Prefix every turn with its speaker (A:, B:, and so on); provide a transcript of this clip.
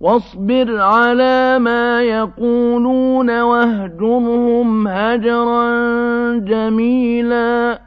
A: وَاصْبِرْ عَلَىٰ مَا يَقُولُونَ وَاهْجُرْهُمْ هَجْرًا جَمِيلًا.